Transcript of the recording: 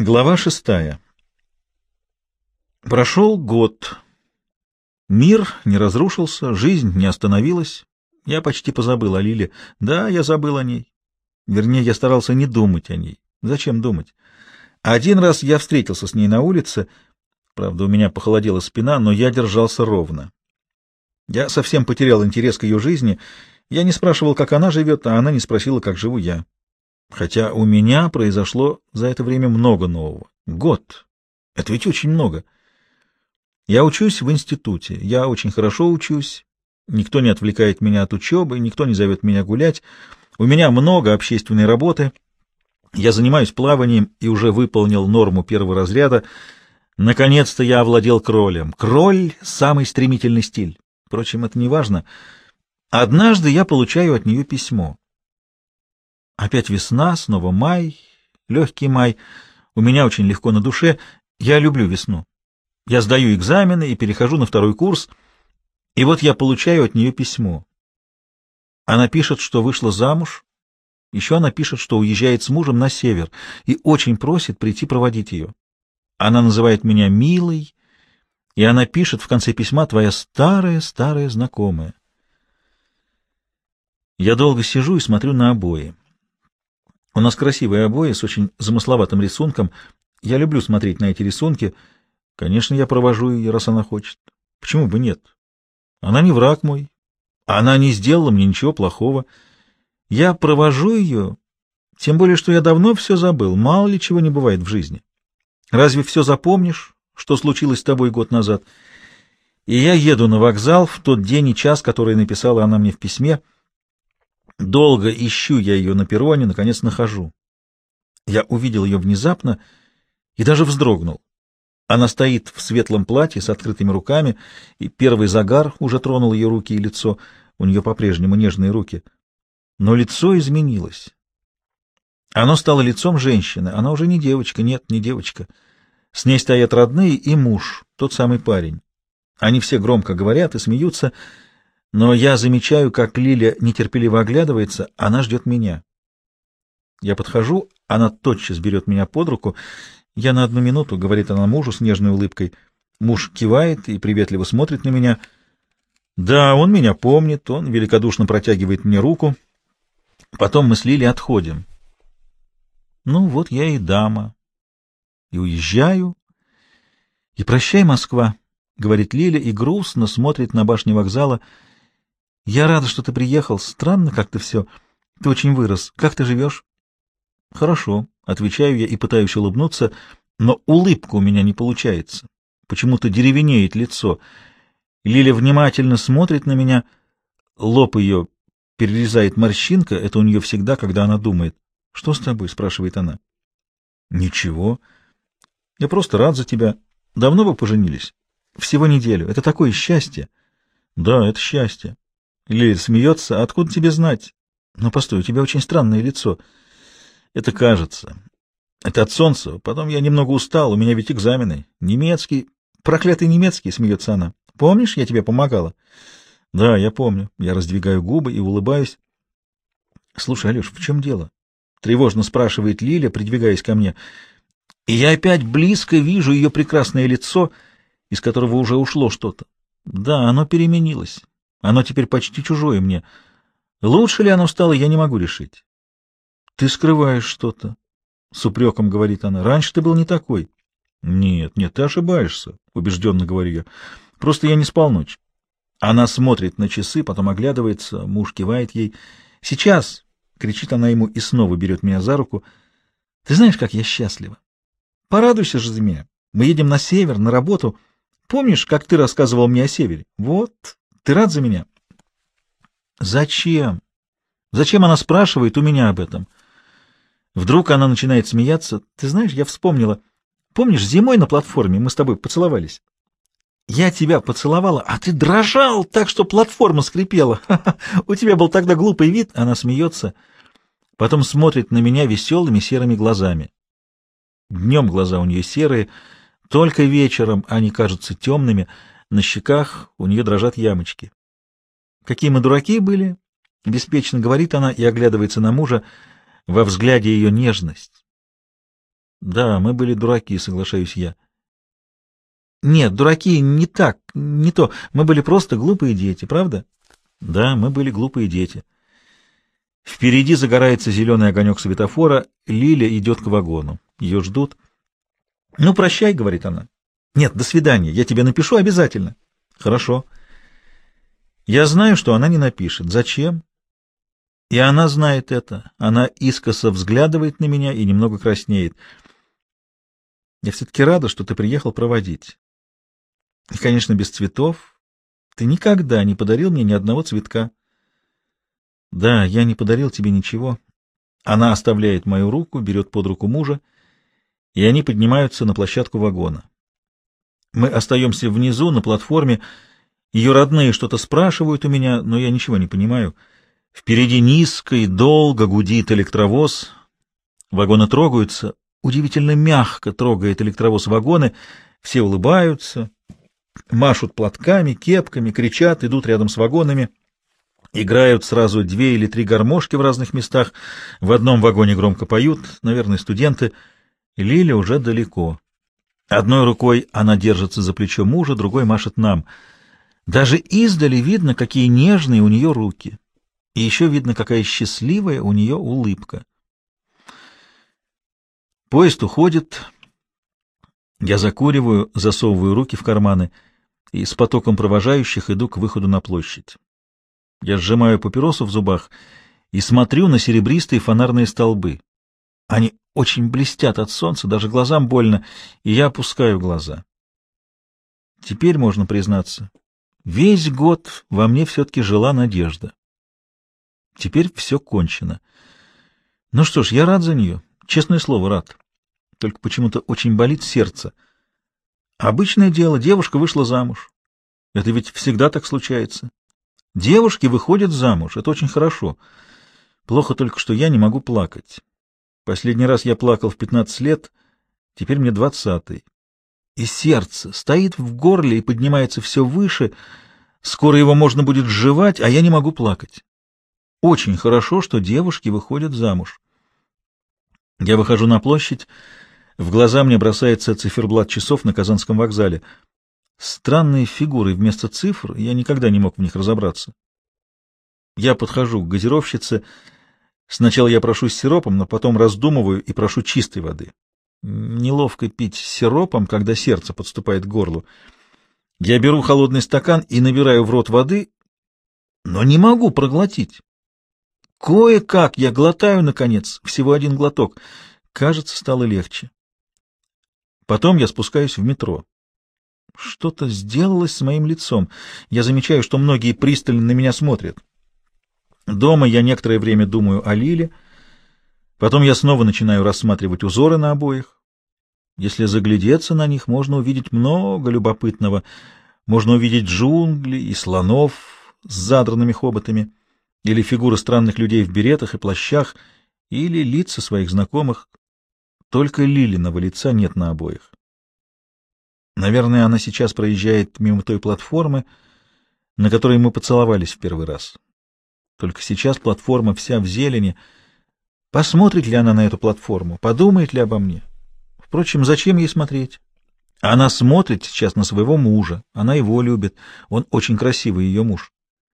Глава шестая. Прошел год. Мир не разрушился, жизнь не остановилась. Я почти позабыл о Лиле. Да, я забыл о ней. Вернее, я старался не думать о ней. Зачем думать? Один раз я встретился с ней на улице. Правда, у меня похолодела спина, но я держался ровно. Я совсем потерял интерес к ее жизни. Я не спрашивал, как она живет, а она не спросила, как живу я. Хотя у меня произошло за это время много нового. Год. Это ведь очень много. Я учусь в институте. Я очень хорошо учусь. Никто не отвлекает меня от учебы, никто не зовет меня гулять. У меня много общественной работы. Я занимаюсь плаванием и уже выполнил норму первого разряда. Наконец-то я овладел кролем. Кроль — самый стремительный стиль. Впрочем, это не важно. Однажды я получаю от нее письмо. Опять весна, снова май, легкий май. У меня очень легко на душе. Я люблю весну. Я сдаю экзамены и перехожу на второй курс. И вот я получаю от нее письмо. Она пишет, что вышла замуж. Еще она пишет, что уезжает с мужем на север и очень просит прийти проводить ее. Она называет меня милой, и она пишет в конце письма «Твоя старая-старая знакомая». Я долго сижу и смотрю на обои. У нас красивые обои с очень замысловатым рисунком. Я люблю смотреть на эти рисунки. Конечно, я провожу ее, раз она хочет. Почему бы нет? Она не враг мой. Она не сделала мне ничего плохого. Я провожу ее, тем более, что я давно все забыл. Мало ли чего не бывает в жизни. Разве все запомнишь, что случилось с тобой год назад? И я еду на вокзал в тот день и час, который написала она мне в письме — Долго ищу я ее на перроне, наконец нахожу. Я увидел ее внезапно и даже вздрогнул. Она стоит в светлом платье с открытыми руками, и первый загар уже тронул ее руки и лицо. У нее по-прежнему нежные руки. Но лицо изменилось. Оно стало лицом женщины. Она уже не девочка, нет, не девочка. С ней стоят родные и муж, тот самый парень. Они все громко говорят и смеются, — но я замечаю, как Лиля нетерпеливо оглядывается, она ждет меня. Я подхожу, она тотчас берет меня под руку. Я на одну минуту, — говорит она мужу с нежной улыбкой. Муж кивает и приветливо смотрит на меня. Да, он меня помнит, он великодушно протягивает мне руку. Потом мы с Лили отходим. Ну, вот я и дама. И уезжаю. И прощай, Москва, — говорит Лиля и грустно смотрит на башню вокзала — я рада, что ты приехал. Странно как-то все. Ты очень вырос. Как ты живешь? Хорошо, отвечаю я и пытаюсь улыбнуться, но улыбка у меня не получается. Почему-то деревенеет лицо. Лиля внимательно смотрит на меня. Лоб ее перерезает морщинка. Это у нее всегда, когда она думает. «Что с тобой?» — спрашивает она. «Ничего. Я просто рад за тебя. Давно вы поженились?» «Всего неделю. Это такое счастье». «Да, это счастье. Лилит смеется. Откуда тебе знать? Ну, постой, у тебя очень странное лицо. Это кажется. Это от солнца. Потом я немного устал, у меня ведь экзамены. Немецкий. Проклятый немецкий, смеется она. Помнишь, я тебе помогала? Да, я помню. Я раздвигаю губы и улыбаюсь. Слушай, Алеш, в чем дело? Тревожно спрашивает Лиля, придвигаясь ко мне. И я опять близко вижу ее прекрасное лицо, из которого уже ушло что-то. Да, оно переменилось. Оно теперь почти чужое мне. Лучше ли оно стало, я не могу решить. — Ты скрываешь что-то, — с упреком говорит она. — Раньше ты был не такой. — Нет, нет, ты ошибаешься, — убежденно говорю я. — Просто я не спал ночь. Она смотрит на часы, потом оглядывается, муж кивает ей. — Сейчас! — кричит она ему и снова берет меня за руку. — Ты знаешь, как я счастлива. Порадуйся же за меня. Мы едем на север, на работу. Помнишь, как ты рассказывал мне о севере? Вот, ты рад за меня? Зачем? Зачем она спрашивает у меня об этом? Вдруг она начинает смеяться. Ты знаешь, я вспомнила. Помнишь, зимой на платформе мы с тобой поцеловались? Я тебя поцеловала, а ты дрожал так, что платформа скрипела. У тебя был тогда глупый вид. Она смеется, потом смотрит на меня веселыми серыми глазами. Днем глаза у нее серые, только вечером они кажутся темными — на щеках у нее дрожат ямочки. Какие мы дураки были, беспечно говорит она и оглядывается на мужа, во взгляде ее нежность. Да, мы были дураки, соглашаюсь я. Нет, дураки не так, не то. Мы были просто глупые дети, правда? Да, мы были глупые дети. Впереди загорается зеленый огонек светофора, Лиля идет к вагону. Ее ждут. «Ну, прощай», — говорит она. «Нет, до свидания. Я тебе напишу обязательно». «Хорошо». Я знаю, что она не напишет. Зачем? И она знает это. Она искоса взглядывает на меня и немного краснеет. Я все-таки рада, что ты приехал проводить. И, конечно, без цветов. Ты никогда не подарил мне ни одного цветка. Да, я не подарил тебе ничего. Она оставляет мою руку, берет под руку мужа, и они поднимаются на площадку вагона. Мы остаемся внизу, на платформе. Ее родные что-то спрашивают у меня, но я ничего не понимаю. Впереди низко и долго гудит электровоз. Вагоны трогаются. Удивительно мягко трогает электровоз вагоны. Все улыбаются, машут платками, кепками, кричат, идут рядом с вагонами. Играют сразу две или три гармошки в разных местах. В одном вагоне громко поют, наверное, студенты. Лиля уже далеко. Одной рукой она держится за плечо мужа, другой машет нам. Даже издали видно, какие нежные у нее руки. И еще видно, какая счастливая у нее улыбка. Поезд уходит. Я закуриваю, засовываю руки в карманы и с потоком провожающих иду к выходу на площадь. Я сжимаю папиросу в зубах и смотрю на серебристые фонарные столбы. Они очень блестят от солнца, даже глазам больно, и я опускаю глаза. Теперь можно признаться, весь год во мне все-таки жила надежда. Теперь все кончено. Ну что ж, я рад за нее, честное слово, рад. Только почему-то очень болит сердце. Обычное дело, девушка вышла замуж. Это ведь всегда так случается. Девушки выходят замуж, это очень хорошо. Плохо только, что я не могу плакать. Последний раз я плакал в 15 лет, теперь мне двадцатый. И сердце стоит в горле и поднимается все выше. Скоро его можно будет сживать, а я не могу плакать. Очень хорошо, что девушки выходят замуж. Я выхожу на площадь, в глаза мне бросается циферблат часов на Казанском вокзале — Странные фигуры вместо цифр, я никогда не мог в них разобраться. Я подхожу к газировщице. Сначала я прошу с сиропом, но потом раздумываю и прошу чистой воды. Неловко пить сиропом, когда сердце подступает к горлу. Я беру холодный стакан и набираю в рот воды, но не могу проглотить. Кое-как я глотаю, наконец, всего один глоток. Кажется, стало легче. Потом я спускаюсь в метро. Что-то сделалось с моим лицом. Я замечаю, что многие пристально на меня смотрят. Дома я некоторое время думаю о Лиле, потом я снова начинаю рассматривать узоры на обоих. Если заглядеться на них, можно увидеть много любопытного. Можно увидеть джунгли и слонов с задранными хоботами, или фигуры странных людей в беретах и плащах, или лица своих знакомых. Только Лилиного лица нет на обоих. Наверное, она сейчас проезжает мимо той платформы, на которой мы поцеловались в первый раз. Только сейчас платформа вся в зелени. Посмотрит ли она на эту платформу? Подумает ли обо мне? Впрочем, зачем ей смотреть? Она смотрит сейчас на своего мужа. Она его любит. Он очень красивый, ее муж.